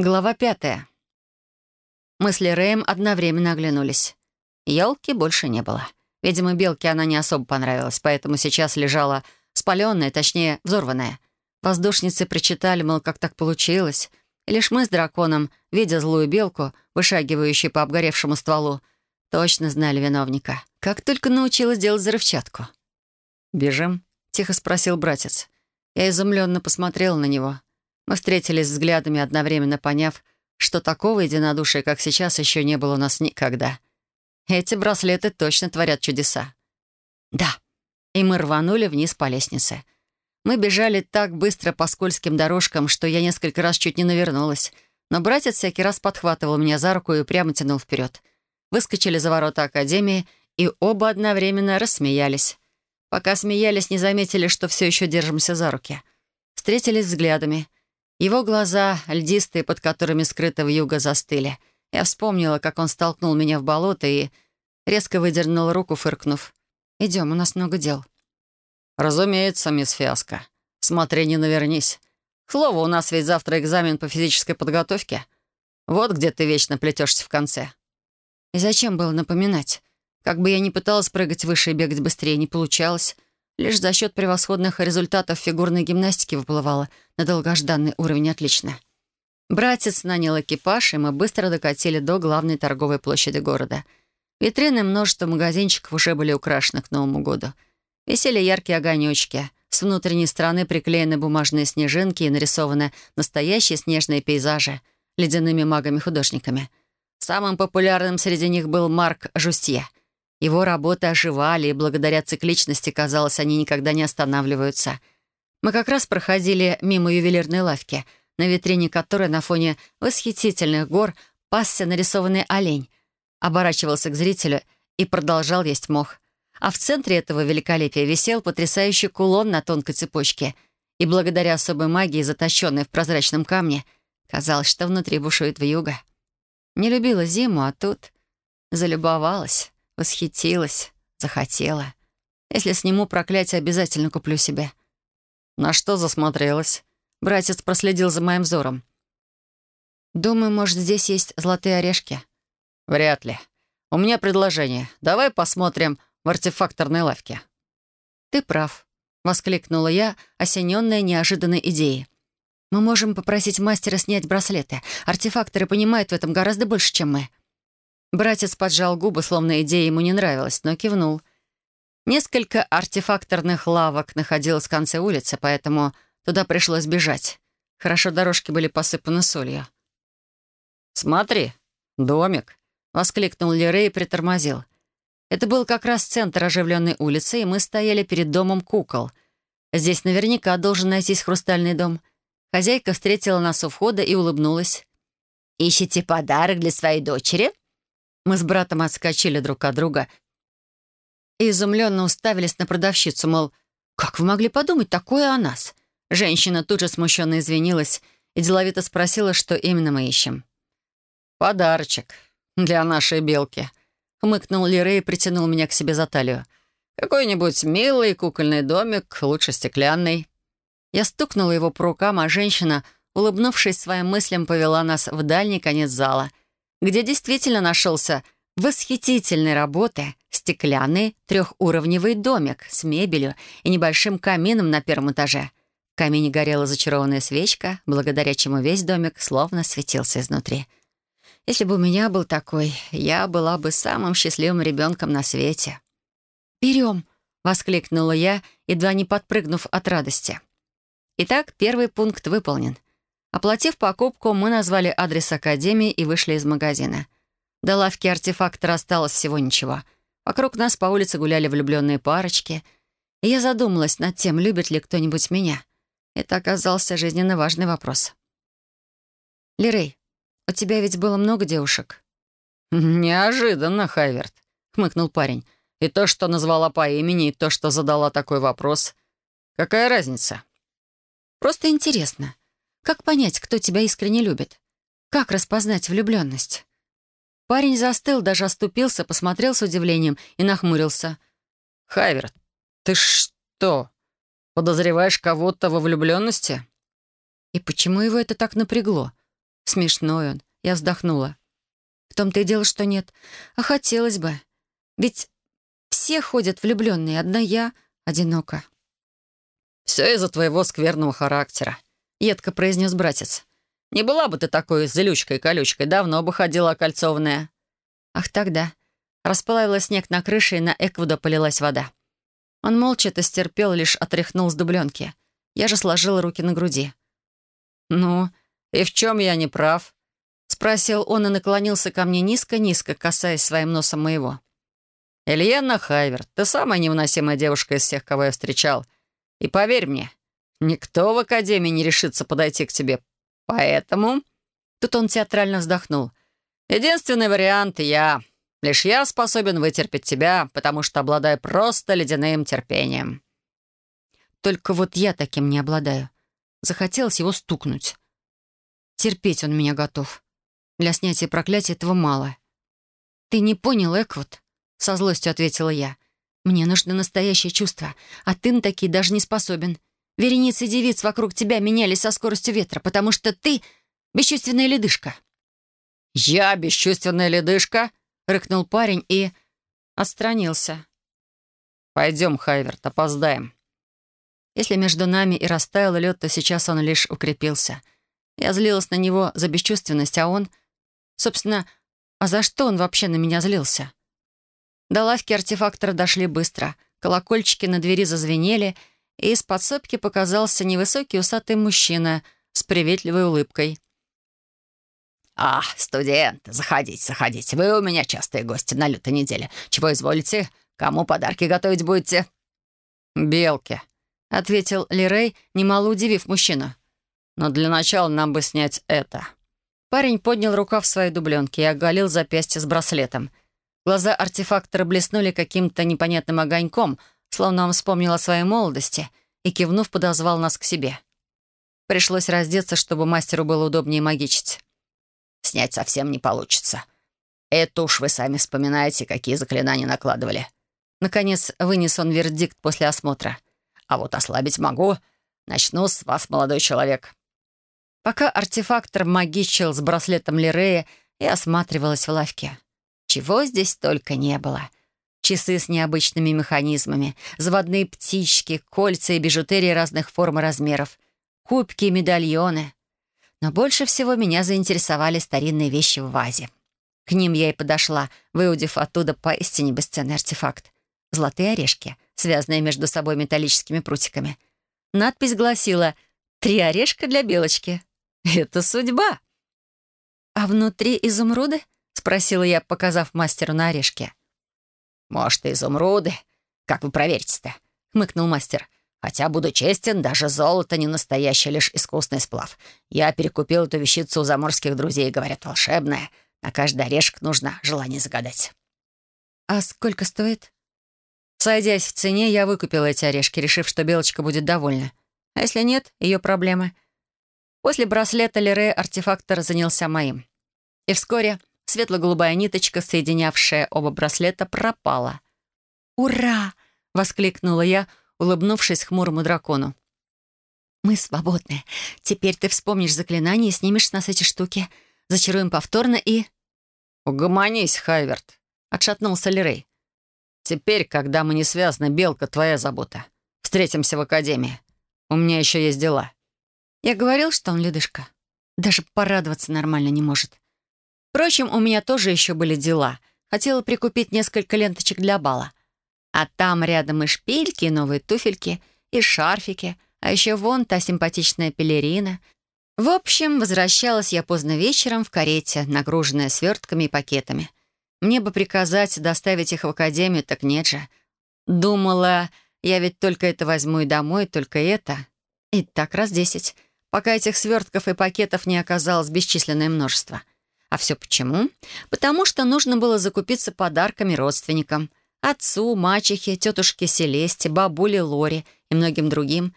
Глава пятая. Мы с Лереем одновременно оглянулись. Елки больше не было. Видимо, белке она не особо понравилась, поэтому сейчас лежала спаленная, точнее, взорванная. Воздушницы причитали, мол, как так получилось. И лишь мы с драконом, видя злую белку, вышагивающую по обгоревшему стволу, точно знали виновника. Как только научилась делать взрывчатку. «Бежим?» — тихо спросил братец. Я изумленно посмотрела на него. Мы встретились взглядами, одновременно поняв, что такого единодушия, как сейчас, еще не было у нас никогда. Эти браслеты точно творят чудеса. Да. И мы рванули вниз по лестнице. Мы бежали так быстро по скользким дорожкам, что я несколько раз чуть не навернулась. Но братец всякий раз подхватывал меня за руку и прямо тянул вперед. Выскочили за ворота Академии и оба одновременно рассмеялись. Пока смеялись, не заметили, что все еще держимся за руки. Встретились взглядами — его глаза, льдистые, под которыми скрыто вьюга, застыли. Я вспомнила, как он столкнул меня в болото и резко выдернул руку, фыркнув. «Идем, у нас много дел». «Разумеется, мисс Фиаско. Смотри, не навернись. К слову, у нас ведь завтра экзамен по физической подготовке. Вот где ты вечно плетешься в конце». И зачем было напоминать? Как бы я ни пыталась прыгать выше и бегать быстрее, не получалось. Лишь за счет превосходных результатов фигурной гимнастики выплывала на долгожданный уровень отлично. Братец нанял экипаж, и мы быстро докатили до главной торговой площади города. Витрины множество магазинчиков уже были украшены к Новому году. Висели яркие огонечки. С внутренней стороны приклеены бумажные снежинки и нарисованы настоящие снежные пейзажи ледяными магами-художниками. Самым популярным среди них был Марк Жустье — его работы оживали, и благодаря цикличности, казалось, они никогда не останавливаются. Мы как раз проходили мимо ювелирной лавки, на витрине которой на фоне восхитительных гор пасся нарисованный олень, оборачивался к зрителю и продолжал есть мох. А в центре этого великолепия висел потрясающий кулон на тонкой цепочке, и благодаря особой магии, затащенной в прозрачном камне, казалось, что внутри бушует вьюга. Не любила зиму, а тут залюбовалась. Восхитилась, захотела. Если сниму проклятие, обязательно куплю себе. На что засмотрелась? Братец проследил за моим взором. Думаю, может, здесь есть золотые орешки. Вряд ли. У меня предложение. Давай посмотрим в артефакторной лавке. Ты прав, воскликнула я, осененная неожиданной идеей. Мы можем попросить мастера снять браслеты. Артефакторы понимают в этом гораздо больше, чем мы. Братец поджал губы, словно идея ему не нравилась, но кивнул. Несколько артефакторных лавок находилось в конце улицы, поэтому туда пришлось бежать. Хорошо дорожки были посыпаны солью. «Смотри, домик!» — воскликнул Лерей и притормозил. Это был как раз центр оживленной улицы, и мы стояли перед домом кукол. Здесь наверняка должен найтись хрустальный дом. Хозяйка встретила нас у входа и улыбнулась. «Ищете подарок для своей дочери?» Мы с братом отскочили друг от друга и изумленно уставились на продавщицу, мол, «Как вы могли подумать такое о нас?» Женщина тут же смущенно извинилась и деловито спросила, что именно мы ищем. «Подарочек для нашей белки», — хмыкнул Лире и притянул меня к себе за талию. «Какой-нибудь милый кукольный домик, лучше стеклянный». Я стукнула его по рукам, а женщина, улыбнувшись своим мыслям, повела нас в дальний конец зала — где действительно нашелся восхитительной работы стеклянный трехуровневый домик с мебелью и небольшим камином на первом этаже. В камине горела зачарованная свечка, благодаря чему весь домик словно светился изнутри. Если бы у меня был такой, я была бы самым счастливым ребенком на свете. «Берем!» — воскликнула я, едва не подпрыгнув от радости. Итак, первый пункт выполнен — Оплатив покупку, мы назвали адрес Академии и вышли из магазина. До лавки артефактора осталось всего ничего. Вокруг нас по улице гуляли влюбленные парочки. И я задумалась над тем, любит ли кто-нибудь меня. Это оказался жизненно важный вопрос. «Лирей, у тебя ведь было много девушек?» «Неожиданно, Хайверт», — хмыкнул парень. «И то, что назвала по имени, и то, что задала такой вопрос. Какая разница?» «Просто интересно. Как понять, кто тебя искренне любит? Как распознать влюбленность? Парень застыл, даже оступился, посмотрел с удивлением и нахмурился. «Хайверт, ты что, подозреваешь кого-то во влюбленности?» И почему его это так напрягло? Смешной он. Я вздохнула. В том-то и дело, что нет. А хотелось бы. Ведь все ходят влюбленные, одна я одинока. «Все из-за твоего скверного характера», — едко произнес братец. «Не была бы ты такой злючкой-колючкой, давно бы ходила окольцованная». Ах, тогда. Расплавила снег на крыше, и на Эквуда полилась вода. Он молча это стерпел, лишь отряхнул с дубленки. Я же сложила руки на груди. «Ну, и в чем я не прав?» — спросил он и наклонился ко мне низко-низко, касаясь своим носом моего. «Ильена Хайверт, ты самая невыносимая девушка из всех, кого я встречал. И поверь мне, никто в Академии не решится подойти к тебе. Поэтому...» Тут он театрально вздохнул. «Единственный вариант — я. Лишь я способен вытерпеть тебя, потому что обладаю просто ледяным терпением». Только вот я таким не обладаю. Захотелось его стукнуть. Терпеть он меня готов. Для снятия проклятия этого мало. «Ты не понял, Эквуд?» — со злостью ответила я. «Мне нужно настоящее чувство, а ты на такие даже не способен. Вереницы девиц вокруг тебя менялись со скоростью ветра, потому что ты — бесчувственная ледышка». «Я бесчувственная ледышка?» — рыкнул парень и отстранился. «Пойдем, Хайверт, опоздаем». Если между нами и растаял лед, то сейчас он лишь укрепился. Я злилась на него за бесчувственность, а он... Собственно, а за что он вообще на меня злился? До лавки артефактора дошли быстро. Колокольчики на двери зазвенели, и из подсобки показался невысокий усатый мужчина с приветливой улыбкой. «А, студент, заходите, заходите. Вы у меня частые гости на лютой неделе. Чего изволите? Кому подарки готовить будете?» «Белки», — ответил Лирей, немало удивив мужчину. «Но для начала нам бы снять это». Парень поднял рукав своей дубленки и оголил запястье с браслетом. Глаза артефактора блеснули каким-то непонятным огоньком, словно он вспомнил о своей молодости и, кивнув, подозвал нас к себе. Пришлось раздеться, чтобы мастеру было удобнее магичить. «Снять совсем не получится. Это уж вы сами вспоминаете, какие заклинания накладывали». Наконец вынес он вердикт после осмотра. А вот ослабить могу. Начну с вас, молодой человек». Пока артефактор магичил с браслетом Лирея и осматривалась в лавке. Чего здесь только не было. Часы с необычными механизмами, заводные птички, кольца и бижутерии разных форм и размеров, кубки и медальоны. Но больше всего меня заинтересовали старинные вещи в вазе. К ним я и подошла, выудив оттуда поистине бесценный артефакт. Золотые орешки — связанные между собой металлическими прутиками. Надпись гласила «Три орешка для белочки». Это судьба. «А внутри изумруды?» — спросила я, показав мастеру на орешке. «Может, и изумруды? Как вы проверите-то?» — хмыкнул мастер. «Хотя, буду честен, даже золото не настоящее, лишь искусный сплав. Я перекупил эту вещицу у заморских друзей, говорят, волшебная. На каждый орешек нужно желание загадать». «А сколько стоит?» Сойдясь в цене, я выкупила эти орешки, решив, что Белочка будет довольна. А если нет, ее проблемы. После браслета Лере артефактор занялся моим. И вскоре светло-голубая ниточка, соединявшая оба браслета, пропала. «Ура!» — воскликнула я, улыбнувшись хмурому дракону. «Мы свободны. Теперь ты вспомнишь заклинание и снимешь с нас эти штуки. Зачаруем повторно и...» «Угомонись, Хайверт», — отшатнулся Лерей. Теперь, когда мы не связаны, Белка, твоя забота. Встретимся в академии. У меня еще есть дела». Я говорил, что он ледышка. Даже порадоваться нормально не может. Впрочем, у меня тоже еще были дела. Хотела прикупить несколько ленточек для бала. А там рядом и шпильки, и новые туфельки, и шарфики, а еще вон та симпатичная пелерина. В общем, возвращалась я поздно вечером в карете, нагруженная свертками и пакетами. Мне бы приказать доставить их в академию, так нет же. Думала, я ведь только это возьму и домой, только это. И так раз десять. Пока этих свертков и пакетов не оказалось бесчисленное множество. А все почему? Потому что нужно было закупиться подарками родственникам. Отцу, мачехе, тетушке Селесте, бабуле Лоре и многим другим.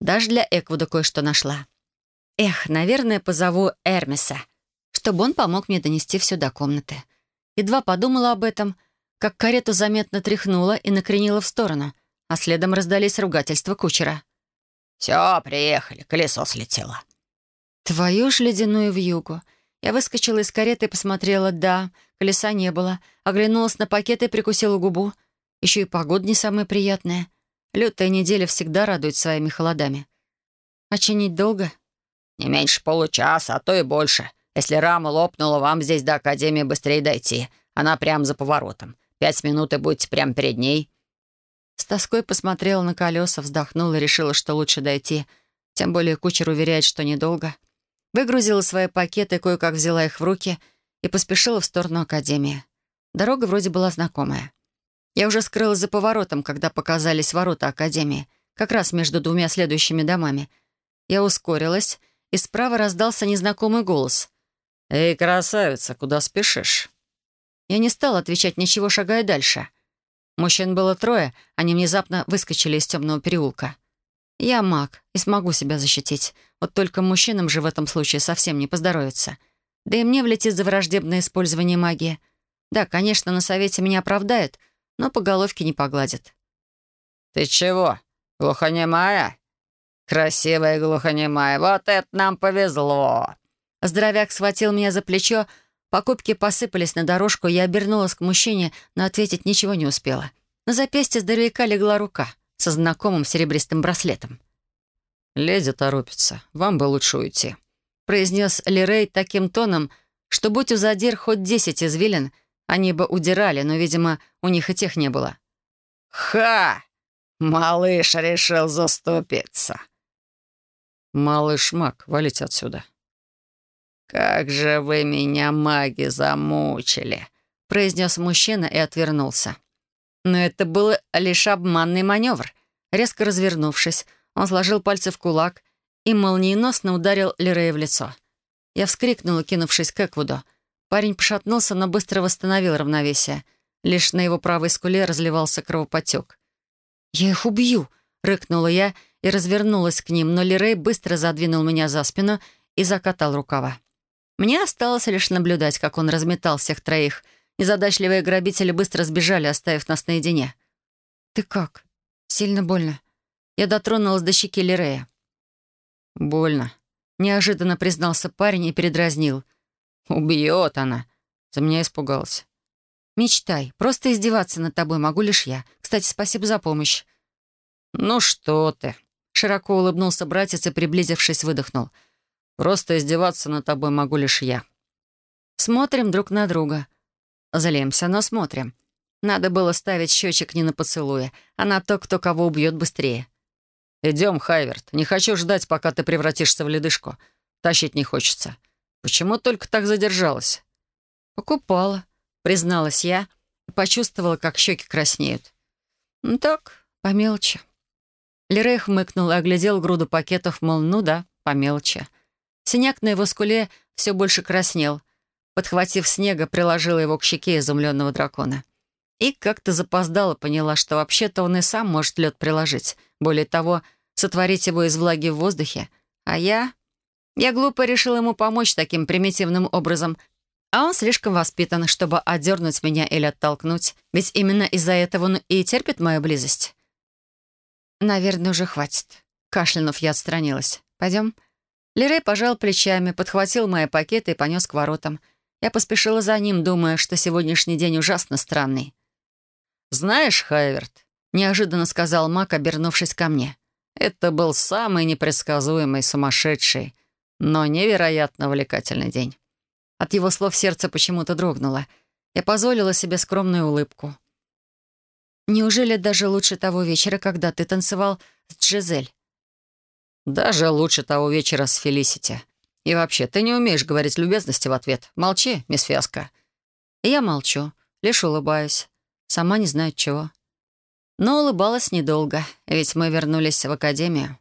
Даже для Эквуда кое-что нашла. Эх, наверное, позову Эрмиса, чтобы он помог мне донести все до комнаты. Едва подумала об этом, как карету заметно тряхнула и накренила в сторону, а следом раздались ругательства кучера. «Все, приехали, колесо слетело». Твою ж ледяную вьюгу. Я выскочила из кареты и посмотрела. Да, колеса не было. Оглянулась на пакет и прикусила губу. Еще и погода не самая приятная. Лютая неделя всегда радует своими холодами. А чинить долго? Не меньше получаса, а то и больше. Если рама лопнула, вам здесь до Академии быстрее дойти. Она прямо за поворотом. Пять минут и будете прямо перед ней. С тоской посмотрела на колеса, вздохнула и решила, что лучше дойти. Тем более кучер уверяет, что недолго. Выгрузила свои пакеты, кое-как взяла их в руки и поспешила в сторону Академии. Дорога вроде была знакомая. Я уже скрылась за поворотом, когда показались ворота Академии, как раз между двумя следующими домами. Я ускорилась, и справа раздался незнакомый голос. «Эй, красавица, куда спешишь?» Я не стала отвечать ничего, шагая дальше. Мужчин было трое, они внезапно выскочили из темного переулка. Я маг и смогу себя защитить. Вот только мужчинам же в этом случае совсем не поздоровится. Да и мне влетит за враждебное использование магии. Да, конечно, на совете меня оправдают, но по головке не погладят. «Ты чего, глухонемая?» «Красивая глухонемая, вот это нам повезло!» Здоровяк схватил меня за плечо, покупки посыпались на дорожку, я обернулась к мужчине, но ответить ничего не успела. На запястье здоровяка легла рука — со знакомым серебристым браслетом. «Леди торопится. Вам бы лучше уйти», — произнес Лирей таким тоном, что, будь у задир хоть десять извилин, они бы удирали, но, видимо, у них и тех не было. «Ха! Малыш решил заступиться!» «Малыш маг, валите отсюда!» «Как же вы меня, маги, замучили!» — произнес мужчина и отвернулся. Но это был лишь обманный маневр. Резко развернувшись, он сложил пальцы в кулак и молниеносно ударил Лерея в лицо. Я вскрикнула, кинувшись к Эквуду. Парень пошатнулся, но быстро восстановил равновесие. Лишь на его правой скуле разливался кровопотек. «Я их убью!» — рыкнула я и развернулась к ним, но Лерей быстро задвинул меня за спину и закатал рукава. Мне осталось лишь наблюдать, как он разметал всех троих — Незадачливые грабители быстро сбежали, оставив нас наедине. «Ты как? Сильно больно?» Я дотронулась до щеки Лирея. «Больно», — неожиданно признался парень и передразнил. «Убьет она!» За меня испугался. «Мечтай. Просто издеваться над тобой могу лишь я. Кстати, спасибо за помощь». «Ну что ты!» Широко улыбнулся братец и, приблизившись, выдохнул. «Просто издеваться над тобой могу лишь я». Смотрим друг на друга. Злимся, но смотрим. Надо было ставить счетчик не на поцелуя, а на то, кто кого убьет быстрее. «Идем, Хайверт. Не хочу ждать, пока ты превратишься в ледышку. Тащить не хочется. Почему только так задержалась?» «Покупала», — призналась я почувствовала, как щеки краснеют. «Ну так, по мелочи». Лерей хмыкнул и оглядел груду пакетов, мол, ну да, по мелочи. Синяк на его скуле все больше краснел — Подхватив снега, приложила его к щеке изумленного дракона. И как-то запоздала поняла, что вообще-то он и сам может лед приложить. Более того, сотворить его из влаги в воздухе. А я... Я глупо решила ему помочь таким примитивным образом, а он слишком воспитан, чтобы одернуть меня или оттолкнуть. Ведь именно из-за этого он и терпит мою близость. Наверное, уже хватит. Кашлянув, я отстранилась. «Пойдем?» Лерей пожал плечами, подхватил мои пакеты и понес к воротам — я поспешила за ним, думая, что сегодняшний день ужасно странный. «Знаешь, Хайверт», — неожиданно сказал Мак, обернувшись ко мне, «это был самый непредсказуемый, сумасшедший, но невероятно увлекательный день». От его слов сердце почему-то дрогнуло. Я позволила себе скромную улыбку. «Неужели даже лучше того вечера, когда ты танцевал с Джизель?» «Даже лучше того вечера с Фелисити», и вообще, ты не умеешь говорить любезности в ответ. Молчи, мисс Фиаско». И я молчу, лишь улыбаюсь. Сама не знаю чего. Но улыбалась недолго, ведь мы вернулись в академию.